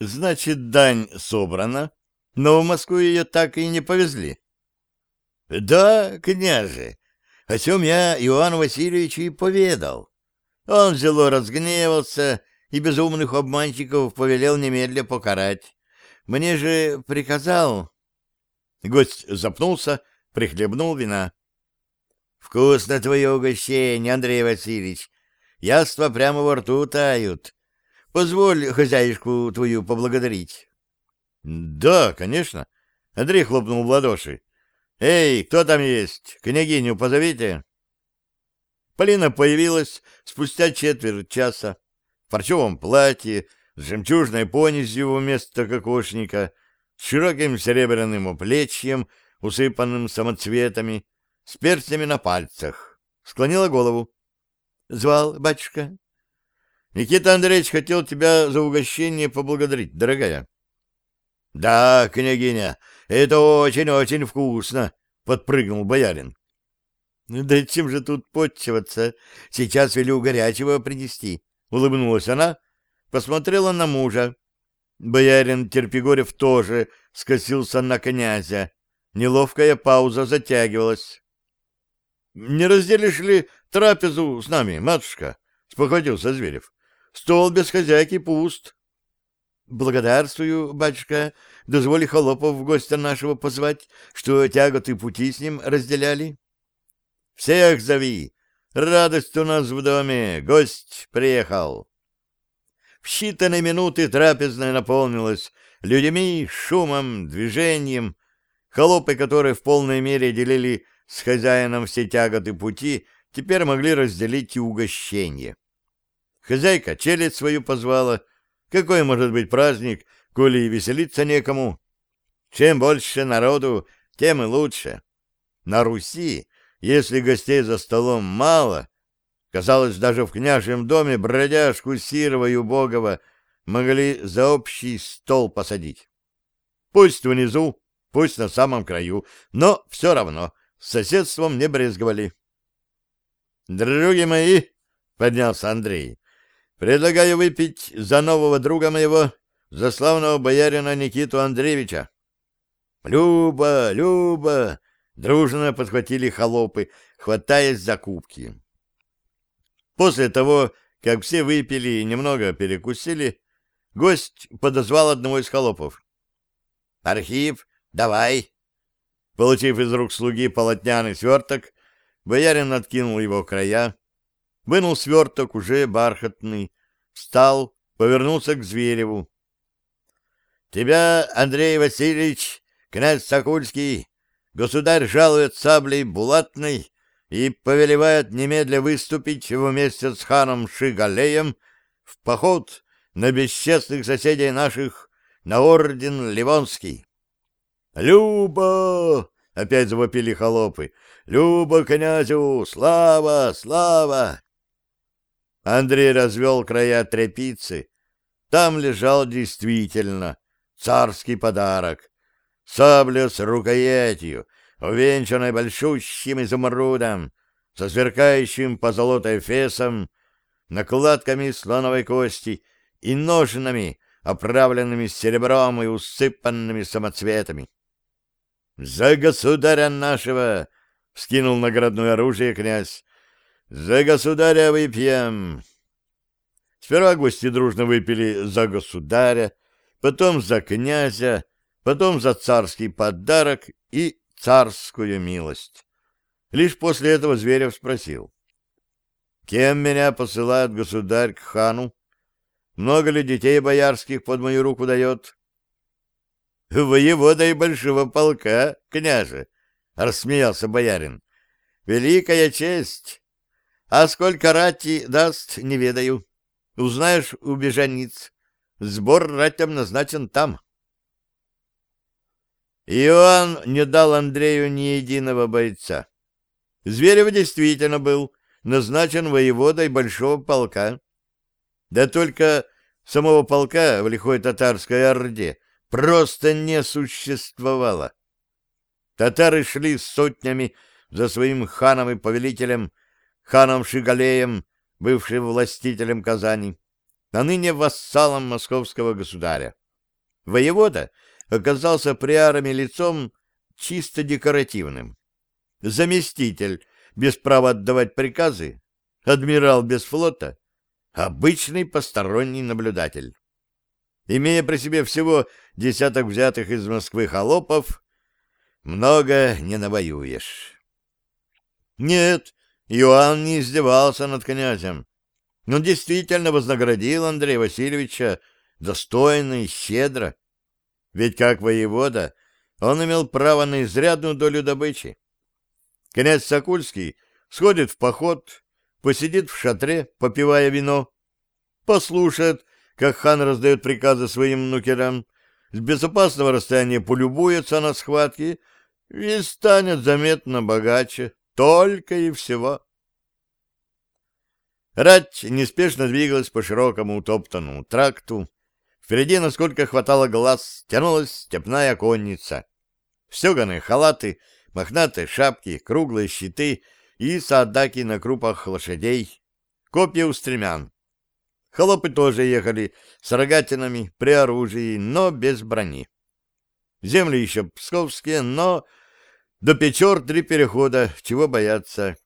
Значит, дань собрана, но в Москву ее так и не повезли. Да, княже, о чем я Иоанну Васильевичу и поведал. Он взяло разгневался и безумных обманщиков повелел немедля покарать. Мне же приказал... Гость запнулся, прихлебнул вина. — Вкусно твое угощение, Андрей Васильевич. Яства прямо во рту тают. Позволь хозяюшку твою поблагодарить. — Да, конечно. Андрей хлопнул в ладоши. — Эй, кто там есть? Княгиню позовите. Полина появилась спустя четверть часа в парчевом платье, с жемчужной понизью вместо кокошника, с широким серебряным оплечьем, усыпанным самоцветами, с перстнями на пальцах. Склонила голову. — Звал батюшка? — Никита Андреевич хотел тебя за угощение поблагодарить, дорогая. — Да, княгиня, это очень-очень вкусно, — подпрыгнул боярин. — Да чем же тут подчиваться? Сейчас велю горячего принести, — улыбнулась она, посмотрела на мужа. Боярин Терпигорев тоже скосился на князя. Неловкая пауза затягивалась. — Не разделишь ли трапезу с нами, матушка? — спохватился Зверев. — Стол без хозяйки пуст. — Благодарствую, батюшка. Дозволи холопов гостя нашего позвать, что тяготы пути с ним разделяли. Всех зови! Радость у нас в доме! Гость приехал!» В считанные минуты трапезная наполнилась людьми, шумом, движением. Холопы, которые в полной мере делили с хозяином все тяготы пути, теперь могли разделить и угощение. Хозяйка челядь свою позвала. Какой может быть праздник, коли и веселиться некому? Чем больше народу, тем и лучше. На Руси если гостей за столом мало, казалось, даже в княжьем доме бродяжку Сирова и Убогова могли за общий стол посадить. Пусть внизу, пусть на самом краю, но все равно с соседством не брезговали. «Други мои!» — поднялся Андрей. «Предлагаю выпить за нового друга моего, за славного боярина Никиту Андреевича». «Люба, Люба!» Дружно подхватили холопы, хватаясь за кубки. После того, как все выпили и немного перекусили, гость подозвал одного из холопов. «Архив, давай!» Получив из рук слуги полотняный сверток, боярин откинул его края, вынул сверток уже бархатный, встал, повернулся к Звереву. «Тебя, Андрей Васильевич, князь Сокульский, Государь жалует саблей булатной и повелевает немедля выступить вместе с ханом Шигалеем в поход на бесчестных соседей наших на орден Ливонский. «Люба!» — опять завопили холопы. «Люба князю! Слава! Слава!» Андрей развел края тряпицы. Там лежал действительно царский подарок сабля с рукоятью, увенчанной большущим изумрудом, со сверкающим позолотой фесом, накладками слоновой кости и ножнами, оправленными серебром и усыпанными самоцветами. «За государя нашего!» — вскинул наградное оружие князь. «За государя выпьем!» Сперва гости дружно выпили за государя, потом за князя, потом за царский подарок и царскую милость. Лишь после этого Зверев спросил. «Кем меня посылает государь к хану? Много ли детей боярских под мою руку дает?» «Воевода и большого полка, княже!» — рассмеялся боярин. «Великая честь! А сколько рати даст, не ведаю. Узнаешь у бежаниц. Сбор ратям назначен там». Иоанн не дал Андрею ни единого бойца. Зверев действительно был назначен воеводой большого полка. Да только самого полка в лихой татарской орде просто не существовало. Татары шли сотнями за своим ханом и повелителем, ханом Шигалеем, бывшим властителем Казани, а ныне вассалом московского государя. Воевода оказался при армии лицом чисто декоративным. Заместитель без права отдавать приказы, адмирал без флота, обычный посторонний наблюдатель. Имея при себе всего десяток взятых из Москвы холопов, много не навоюешь. Нет, Иоанн не издевался над князем. Он действительно вознаградил Андрея Васильевича достойно и щедро. Ведь как воевода он имел право на изрядную долю добычи. Князь Сокульский сходит в поход, посидит в шатре, попивая вино, послушает, как хан раздает приказы своим нукерам, с безопасного расстояния полюбуется на схватки и станет заметно богаче, только и всего. Рать неспешно двигалась по широкому утоптанному тракту. Впереди, насколько хватало глаз, тянулась степная конница. Стеганые халаты, мохнатые шапки, круглые щиты и садаки на крупах лошадей, копья у стремян. Холопы тоже ехали с рогатинами, при оружии, но без брони. Земли еще псковские, но до Печор три перехода, чего бояться.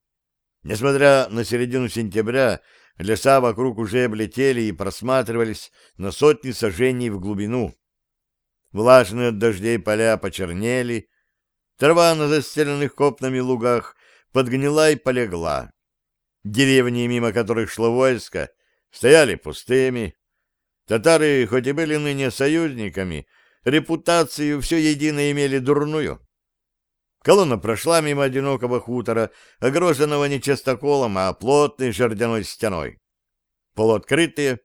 Несмотря на середину сентября, леса вокруг уже облетели и просматривались на сотни сажений в глубину. Влажные от дождей поля почернели, трава на застеленных копнами лугах подгнила и полегла. Деревни, мимо которых шло войско, стояли пустыми. Татары, хоть и были ныне союзниками, репутацию все едино имели дурную. Колонна прошла мимо одинокого хутора, огроженного не частоколом, а плотной жердяной стеной. Полуоткрытые,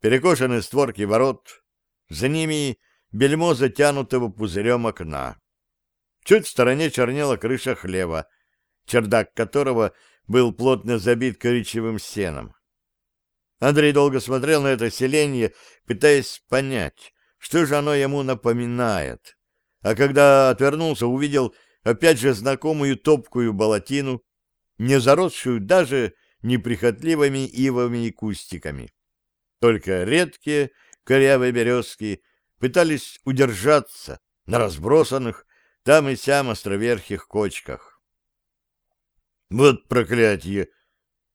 перекошенные створки ворот, за ними бельмо затянутого пузырем окна. Чуть в стороне чернела крыша хлева, чердак которого был плотно забит коричневым сеном. Андрей долго смотрел на это селение, пытаясь понять, что же оно ему напоминает. А когда отвернулся, увидел опять же знакомую топкую болотину, не заросшую даже неприхотливыми ивовыми кустиками. Только редкие корявые березки пытались удержаться на разбросанных там и сям островерхих кочках. Вот проклятие!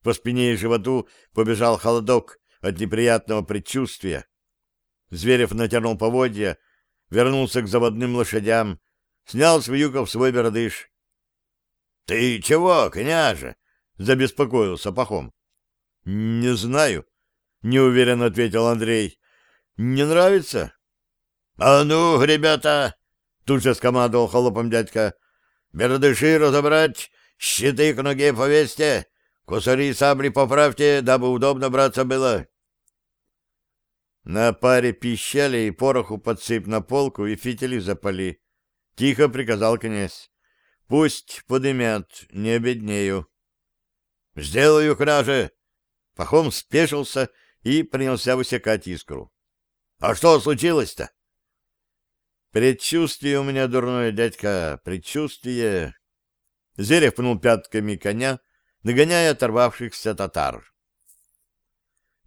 По спине и животу побежал холодок от неприятного предчувствия. Зверев натянул поводья, вернулся к заводным лошадям, снял с вьюков свой бердыш. — Ты чего, княже? — забеспокоился Пахом. — Не знаю, — неуверенно ответил Андрей. — Не нравится? — А ну, ребята! — тут же скомандовал холопом дядька. — Бердыши разобрать, щиты к ноге повесьте, Кусари и сабли поправьте, дабы удобно браться было. На паре пищали и пороху подсыпь на полку и фитили запали. Тихо приказал князь. Пусть подымят, не обеднею. Сделаю, княже. Пахом спешился и принялся высекать искру. А что случилось-то? Предчувствие у меня дурное, дядька, предчувствие. Зверев пнул пятками коня, нагоняя оторвавшихся татар.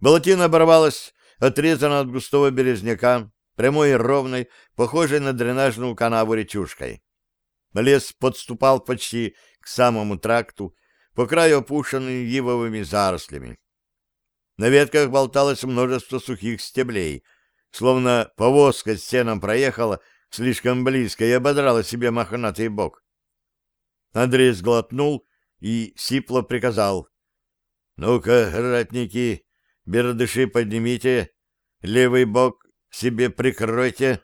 Болотина оборвалась, отрезана от густого березняка, прямой и ровной, похожей на дренажную канаву речушкой. Лес подступал почти к самому тракту, по краю опушенный ивовыми зарослями. На ветках болталось множество сухих стеблей, словно повозка с сеном проехала слишком близко и ободрала себе мохнатый бок. Андрей сглотнул и сипло приказал. — Ну-ка, ратники, бердыши поднимите, левый бок себе прикройте.